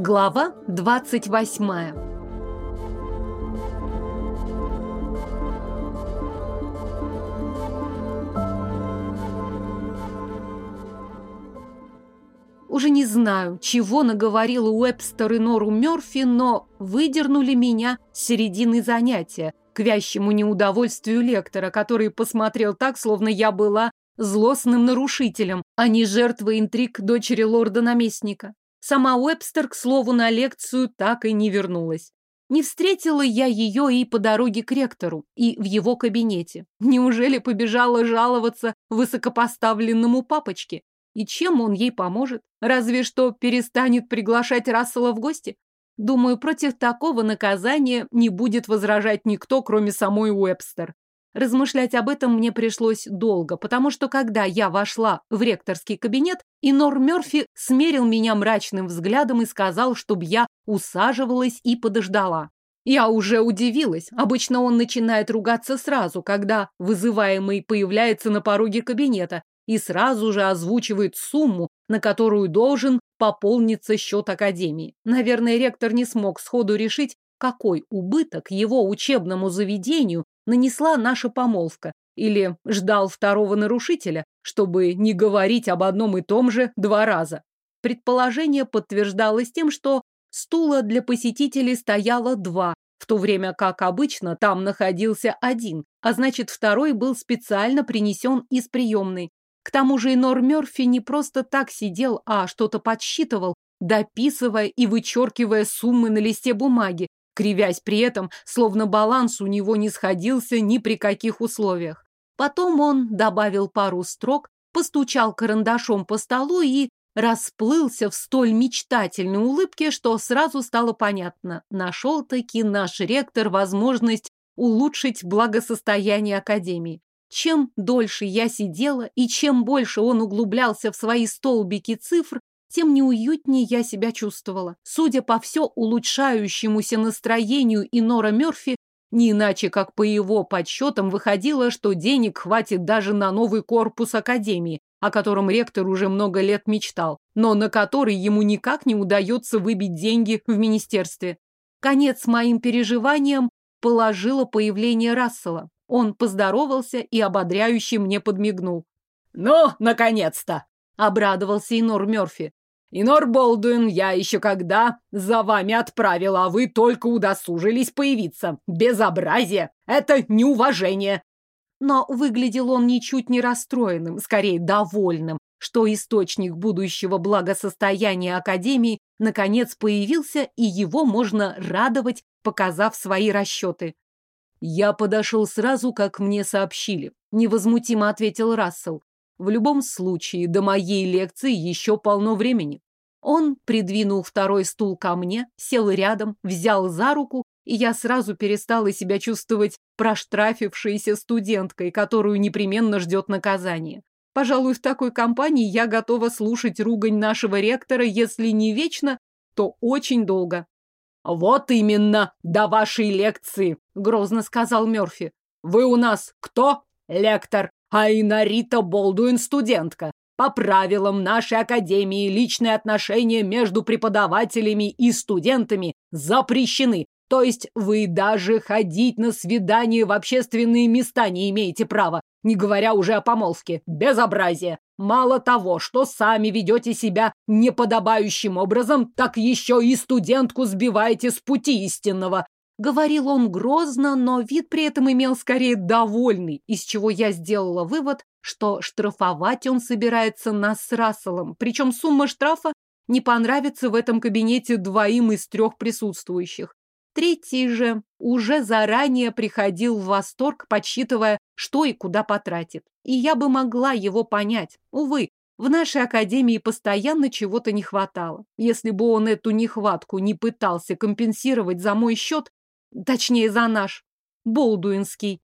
Глава 28 Уже не знаю, чего наговорил Уэбстер и Нору Мёрфи, но выдернули меня с середины занятия, к вящему неудовольствию лектора, который посмотрел так, словно я была злостным нарушителем, а не жертвой интриг дочери лорда-наместника. Сама Уэбстер, к слову, на лекцию так и не вернулась. Не встретила я ее и по дороге к ректору, и в его кабинете. Неужели побежала жаловаться высокопоставленному папочке? И чем он ей поможет? Разве что перестанет приглашать Рассела в гости? Думаю, против такого наказания не будет возражать никто, кроме самой Уэбстер. Размышлять об этом мне пришлось долго, потому что когда я вошла в ректорский кабинет, Инор Мёрфи смерил меня мрачным взглядом и сказал, чтобы я усаживалась и подождала. Я уже удивилась. Обычно он начинает ругаться сразу, когда вызываемый появляется на пороге кабинета и сразу же озвучивает сумму, на которую должен пополниться счет Академии. Наверное, ректор не смог сходу решить, какой убыток его учебному заведению нанесла наша помолвка, или ждал второго нарушителя, чтобы не говорить об одном и том же два раза. Предположение подтверждалось тем, что стула для посетителей стояло два, в то время как обычно там находился один, а значит второй был специально принесен из приемной. К тому же Инор Мёрфи не просто так сидел, а что-то подсчитывал, дописывая и вычеркивая суммы на листе бумаги, кривясь при этом, словно баланс у него не сходился ни при каких условиях. Потом он добавил пару строк, постучал карандашом по столу и расплылся в столь мечтательной улыбке, что сразу стало понятно. Нашел-таки наш ректор возможность улучшить благосостояние Академии. Чем дольше я сидела и чем больше он углублялся в свои столбики цифр, тем неуютнее я себя чувствовала. Судя по все улучшающемуся настроению Инора Мёрфи, не иначе, как по его подсчетам, выходило, что денег хватит даже на новый корпус Академии, о котором ректор уже много лет мечтал, но на который ему никак не удается выбить деньги в министерстве. Конец моим переживаниям положило появление Рассела. Он поздоровался и ободряюще мне подмигнул. «Ну, наконец-то!» — обрадовался Инор Мёрфи. «Инор Болдуин, я еще когда за вами отправила, а вы только удосужились появиться. Безобразие! Это неуважение!» Но выглядел он ничуть не расстроенным, скорее довольным, что источник будущего благосостояния Академии наконец появился, и его можно радовать, показав свои расчеты. «Я подошел сразу, как мне сообщили», — невозмутимо ответил Рассел. В любом случае, до моей лекции еще полно времени. Он придвинул второй стул ко мне, сел рядом, взял за руку, и я сразу перестала себя чувствовать проштрафившейся студенткой, которую непременно ждет наказание. Пожалуй, в такой компании я готова слушать ругань нашего ректора, если не вечно, то очень долго. «Вот именно, до вашей лекции», — грозно сказал Мёрфи. «Вы у нас кто? Лектор. А Инарита Болдуин студентка. По правилам нашей академии личные отношения между преподавателями и студентами запрещены. То есть вы даже ходить на свидание в общественные места не имеете права, не говоря уже о помолвке. Безобразие. Мало того, что сами ведете себя неподобающим образом, так еще и студентку сбиваете с пути истинного. Говорил он грозно, но вид при этом имел скорее довольный, из чего я сделала вывод, что штрафовать он собирается нас с Расселом, причем сумма штрафа не понравится в этом кабинете двоим из трех присутствующих. Третий же уже заранее приходил в восторг, подсчитывая, что и куда потратит. И я бы могла его понять. Увы, в нашей академии постоянно чего-то не хватало. Если бы он эту нехватку не пытался компенсировать за мой счет, Точнее, за наш. Болдуинский.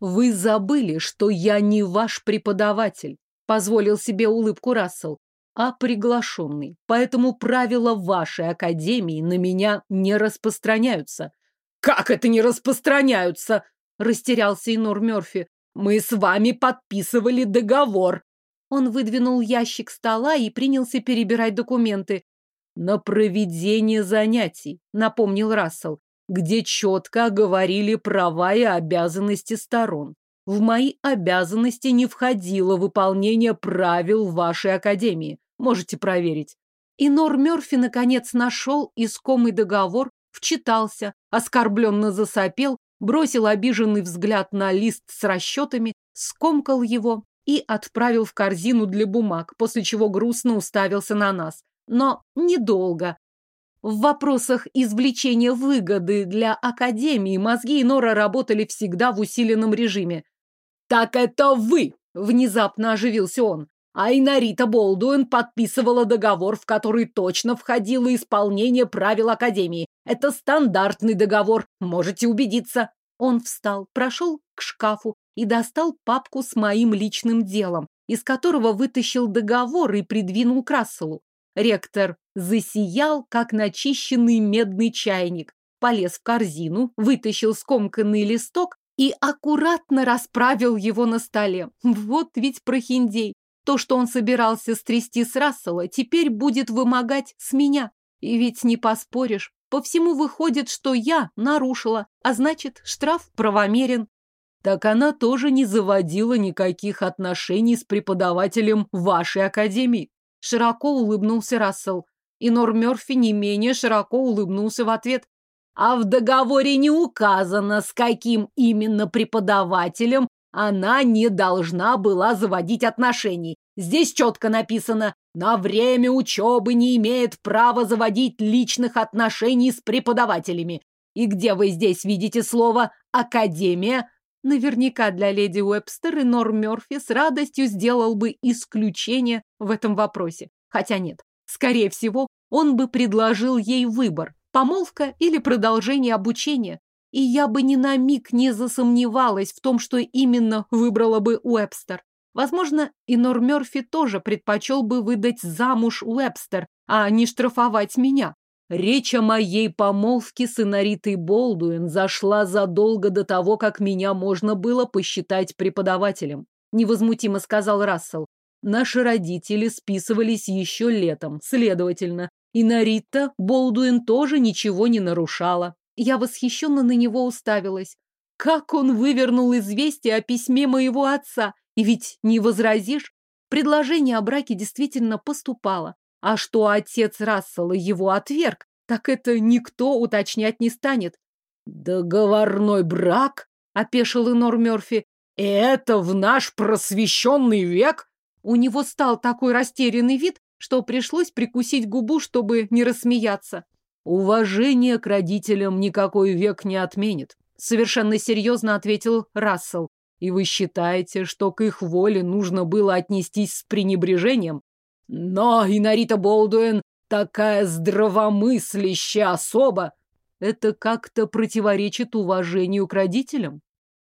Вы забыли, что я не ваш преподаватель, позволил себе улыбку Рассел, а приглашенный. Поэтому правила вашей академии на меня не распространяются. Как это не распространяются? Растерялся Инор Мёрфи. Мы с вами подписывали договор. Он выдвинул ящик стола и принялся перебирать документы. на проведение занятий, напомнил Рассел, где четко говорили права и обязанности сторон. В мои обязанности не входило выполнение правил вашей академии. Можете проверить. И Нор Мёрфи наконец нашел искомый договор, вчитался, оскорбленно засопел, бросил обиженный взгляд на лист с расчетами, скомкал его и отправил в корзину для бумаг, после чего грустно уставился на нас. Но недолго. В вопросах извлечения выгоды для Академии мозги Нора работали всегда в усиленном режиме. «Так это вы!» – внезапно оживился он. А Инарита Болдуэн подписывала договор, в который точно входило исполнение правил Академии. Это стандартный договор, можете убедиться. Он встал, прошел к шкафу и достал папку с моим личным делом, из которого вытащил договор и придвинул к Расселу. Ректор засиял, как начищенный медный чайник, полез в корзину, вытащил скомканный листок и аккуратно расправил его на столе. Вот ведь прохиндей. То, что он собирался стрясти с Рассела, теперь будет вымогать с меня. И ведь не поспоришь. По всему выходит, что я нарушила, а значит, штраф правомерен. Так она тоже не заводила никаких отношений с преподавателем вашей академии. Широко улыбнулся Рассел. И Нор Мёрфи не менее широко улыбнулся в ответ. А в договоре не указано, с каким именно преподавателем она не должна была заводить отношений. Здесь четко написано, на время учебы не имеет права заводить личных отношений с преподавателями. И где вы здесь видите слово «академия»? Наверняка для леди Уэбстер и Норм Мёрфи с радостью сделал бы исключение в этом вопросе. Хотя нет, скорее всего, он бы предложил ей выбор – помолвка или продолжение обучения. И я бы ни на миг не засомневалась в том, что именно выбрала бы Уэбстер. Возможно, и Нор Мёрфи тоже предпочел бы выдать замуж Уэбстер, а не штрафовать меня. Речь о моей помолвке с Инаритой Болдуин зашла задолго до того, как меня можно было посчитать преподавателем. Невозмутимо сказал Рассел. Наши родители списывались еще летом, следовательно, Инарита Болдуин тоже ничего не нарушала. Я восхищенно на него уставилась. Как он вывернул известие о письме моего отца? И ведь не возразишь. Предложение о браке действительно поступало. А что отец Рассела его отверг, так это никто уточнять не станет. «Договорной брак?» — опешил Инор Мёрфи. «Это в наш просвещенный век?» У него стал такой растерянный вид, что пришлось прикусить губу, чтобы не рассмеяться. Уважение к родителям никакой век не отменит, совершенно серьезно ответил Рассел. И вы считаете, что к их воле нужно было отнестись с пренебрежением? Но Инарита Болдуэн такая здравомыслящая особа. Это как-то противоречит уважению к родителям.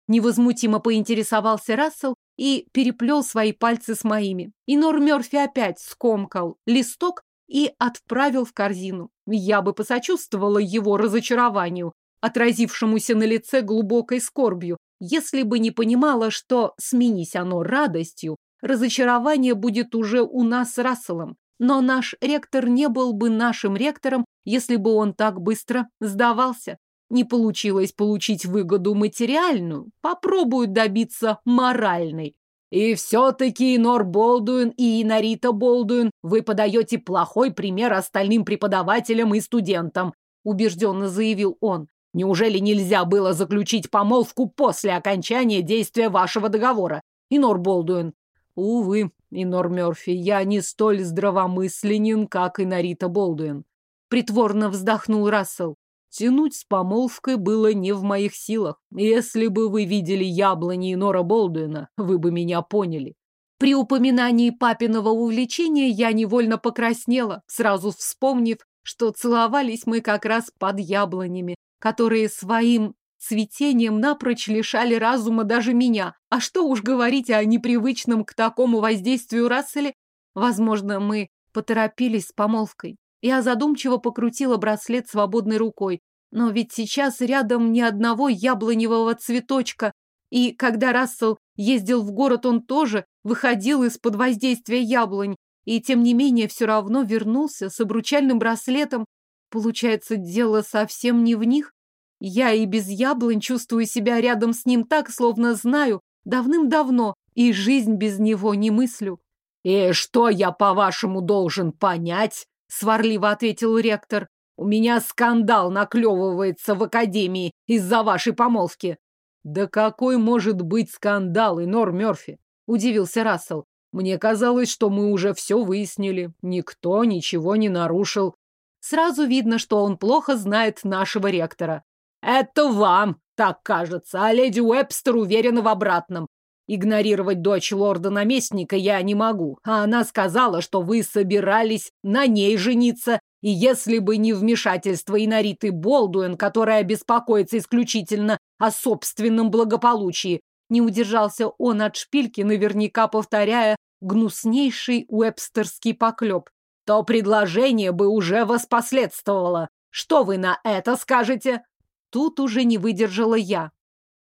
Невозмутимо поинтересовался Рассел и переплел свои пальцы с моими. И Нор Мёрфи опять скомкал листок и отправил в корзину. Я бы посочувствовала его разочарованию, отразившемуся на лице глубокой скорбью, если бы не понимала, что, сменись оно радостью, разочарование будет уже у нас с Расселом. Но наш ректор не был бы нашим ректором, если бы он так быстро сдавался. Не получилось получить выгоду материальную, попробуют добиться моральной. И все-таки Нор Болдуин и Инарита Болдуин вы подаете плохой пример остальным преподавателям и студентам, убежденно заявил он. Неужели нельзя было заключить помолвку после окончания действия вашего договора? Инор Болдуин. Увы, Инор Мёрфи, я не столь здравомысленен, как Инарита Болдуин. Притворно вздохнул Рассел. Тянуть с помолвкой было не в моих силах. Если бы вы видели яблони Нора Болдуина, вы бы меня поняли. При упоминании папиного увлечения я невольно покраснела, сразу вспомнив, что целовались мы как раз под яблонями, которые своим цветением напрочь лишали разума даже меня. А что уж говорить о непривычном к такому воздействию Расселе? Возможно, мы поторопились с помолвкой. Я задумчиво покрутила браслет свободной рукой. Но ведь сейчас рядом ни одного яблоневого цветочка. И когда Рассел ездил в город, он тоже выходил из-под воздействия яблонь. и тем не менее все равно вернулся с обручальным браслетом. Получается, дело совсем не в них. Я и без яблонь чувствую себя рядом с ним так, словно знаю давным-давно, и жизнь без него не мыслю. «И что я, по-вашему, должен понять?» — сварливо ответил ректор. «У меня скандал наклевывается в академии из-за вашей помолвки». «Да какой может быть скандал, Инор Мёрфи?» — удивился Рассел. «Мне казалось, что мы уже все выяснили. Никто ничего не нарушил». Сразу видно, что он плохо знает нашего ректора. «Это вам так кажется, а леди Уэбстер уверена в обратном. Игнорировать дочь лорда-наместника я не могу, а она сказала, что вы собирались на ней жениться, и если бы не вмешательство Инариты Болдуэн, которая беспокоится исключительно о собственном благополучии, не удержался он от шпильки, наверняка повторяя гнуснейший уэбстерский поклеп, то предложение бы уже воспоследствовало. Что вы на это скажете? Тут уже не выдержала я.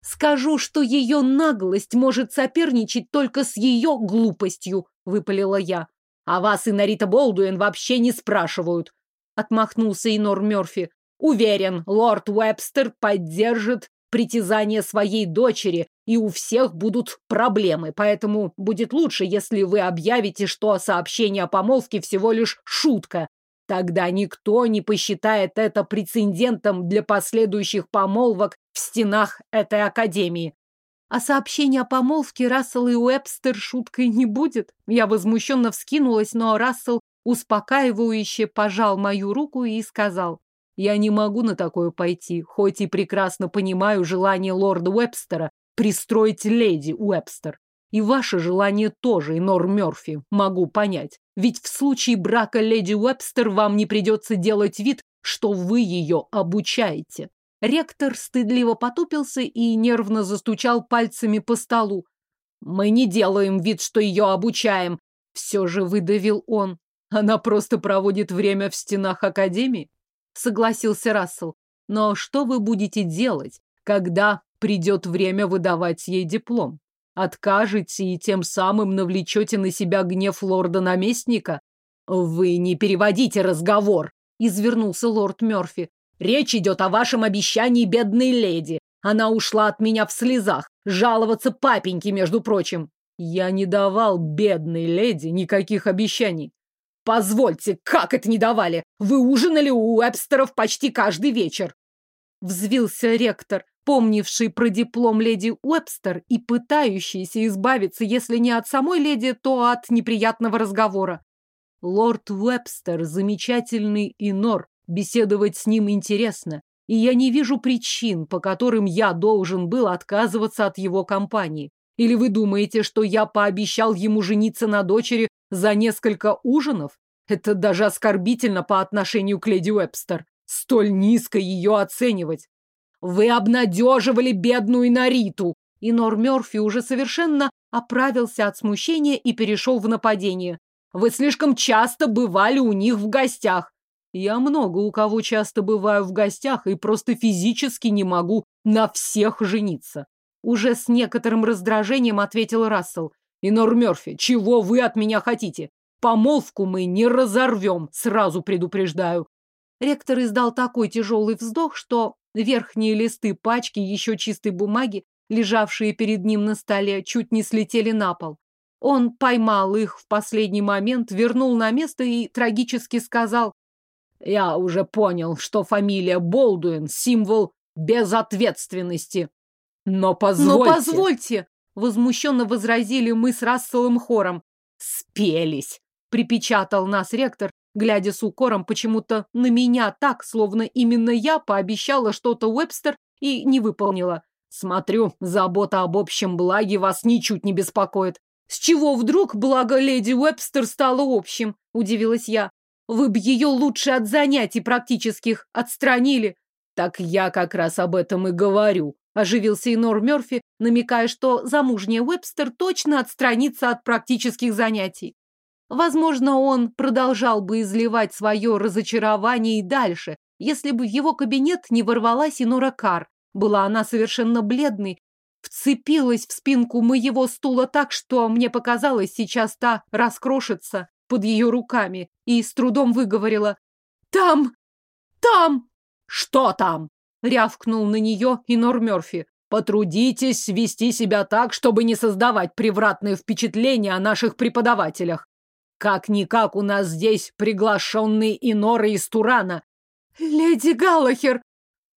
Скажу, что ее наглость может соперничать только с ее глупостью, выпалила я. А вас и Нарита Болдуин вообще не спрашивают, отмахнулся Инор Мёрфи. Уверен, лорд Уэбстер поддержит притязание своей дочери, и у всех будут проблемы, поэтому будет лучше, если вы объявите, что сообщение о помолвке всего лишь шутка. Тогда никто не посчитает это прецедентом для последующих помолвок в стенах этой академии. А сообщение о помолвке Рассел и Уэбстер шуткой не будет. Я возмущенно вскинулась, но Рассел успокаивающе пожал мою руку и сказал, «Я не могу на такое пойти, хоть и прекрасно понимаю желание лорда Уэбстера пристроить леди Уэбстер. И ваше желание тоже, Инор Мёрфи, могу понять. Ведь в случае брака леди Уэбстер вам не придется делать вид, что вы ее обучаете. Ректор стыдливо потупился и нервно застучал пальцами по столу. «Мы не делаем вид, что ее обучаем», — все же выдавил он. «Она просто проводит время в стенах Академии?» — согласился Рассел. «Но что вы будете делать, когда придет время выдавать ей диплом? Откажете и тем самым навлечете на себя гнев лорда-наместника?» «Вы не переводите разговор», — извернулся лорд Мёрфи. Речь идет о вашем обещании бедной леди. Она ушла от меня в слезах. Жаловаться папеньке, между прочим. Я не давал бедной леди никаких обещаний. Позвольте, как это не давали? Вы ужинали у Эбстеров почти каждый вечер. Взвился ректор, помнивший про диплом леди Уэбстер и пытающийся избавиться, если не от самой леди, то от неприятного разговора. Лорд Уэбстер – замечательный инор, Беседовать с ним интересно, и я не вижу причин, по которым я должен был отказываться от его компании. Или вы думаете, что я пообещал ему жениться на дочери за несколько ужинов? Это даже оскорбительно по отношению к леди Уэбстер. Столь низко ее оценивать. Вы обнадеживали бедную Нариту. И Нор Мёрфи уже совершенно оправился от смущения и перешел в нападение. Вы слишком часто бывали у них в гостях. Я много у кого часто бываю в гостях и просто физически не могу на всех жениться. Уже с некоторым раздражением ответил Рассел. И Нор Мёрфи, чего вы от меня хотите? Помолвку мы не разорвем, сразу предупреждаю. Ректор издал такой тяжелый вздох, что верхние листы пачки еще чистой бумаги, лежавшие перед ним на столе, чуть не слетели на пол. Он поймал их в последний момент, вернул на место и трагически сказал я уже понял, что фамилия Болдуин – символ безответственности. Но позвольте... Но позвольте! Возмущенно возразили мы с Расселом хором. Спелись! Припечатал нас ректор, глядя с укором почему-то на меня так, словно именно я пообещала что-то Уэбстер и не выполнила. Смотрю, забота об общем благе вас ничуть не беспокоит. С чего вдруг благо леди Уэбстер стало общим? Удивилась я. Вы б ее лучше от занятий практических отстранили. Так я как раз об этом и говорю. Оживился Инор Мёрфи, намекая, что замужняя Уэбстер точно отстранится от практических занятий. Возможно, он продолжал бы изливать свое разочарование и дальше, если бы в его кабинет не ворвалась Инора Кар. Была она совершенно бледной, вцепилась в спинку моего стула так, что мне показалось, сейчас та раскрошится. под ее руками и с трудом выговорила «Там! Там!» «Что там?» — рявкнул на нее Инор Мёрфи. «Потрудитесь вести себя так, чтобы не создавать превратное впечатление о наших преподавателях. Как-никак у нас здесь приглашенные Иноры из Турана». «Леди Галлахер!»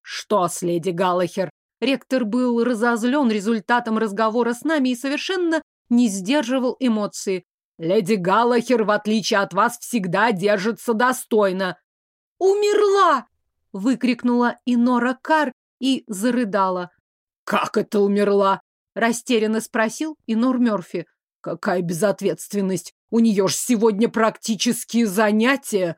«Что с леди Галлахер?» Ректор был разозлен результатом разговора с нами и совершенно не сдерживал эмоции. «Леди Галлахер, в отличие от вас, всегда держится достойно». «Умерла!» — выкрикнула Инора Кар и зарыдала. «Как это умерла?» — растерянно спросил Инор Мёрфи. «Какая безответственность! У нее ж сегодня практические занятия!»